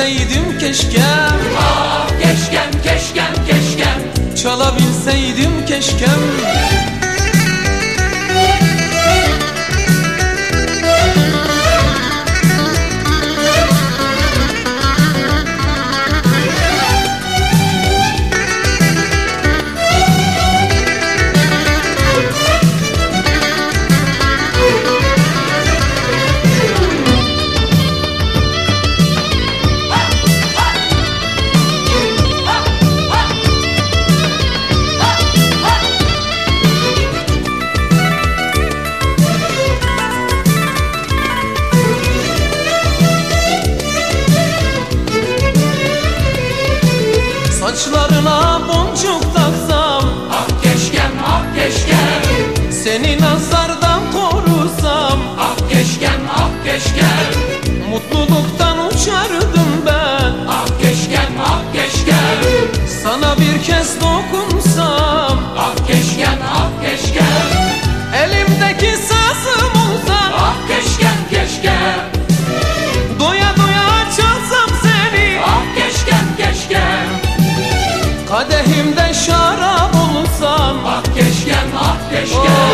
bilseydim keşke. Saçlarına boncuk taksam. Ah keşkem ah keşkem. Seni nazardan korusam. Ah keşkem ah keşkem. Mutluluktan uçardım ben. Ah keşkem ah keşkem. Sana bir kez dokun Krishna